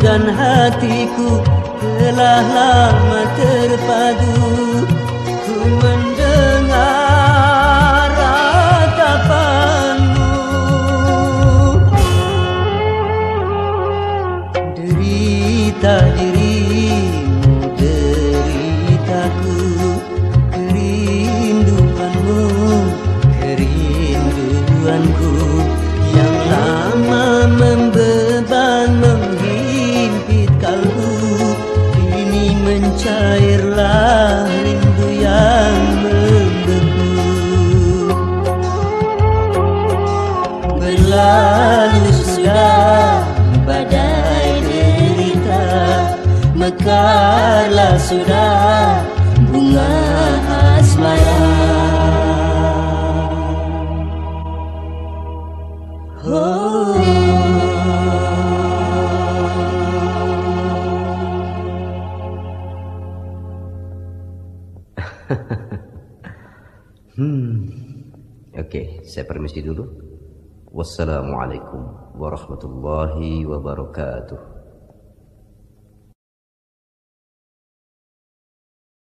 dan hatiku telah lama terpadu. Ku mendengar ratapanmu. Derita dirimu kini mencairlah rindu yang membeku berlalu sudah badai derita mekarlah sudah bunga Hmm. Okey, saya permisi dulu. Wassalamualaikum warahmatullahi wabarakatuh.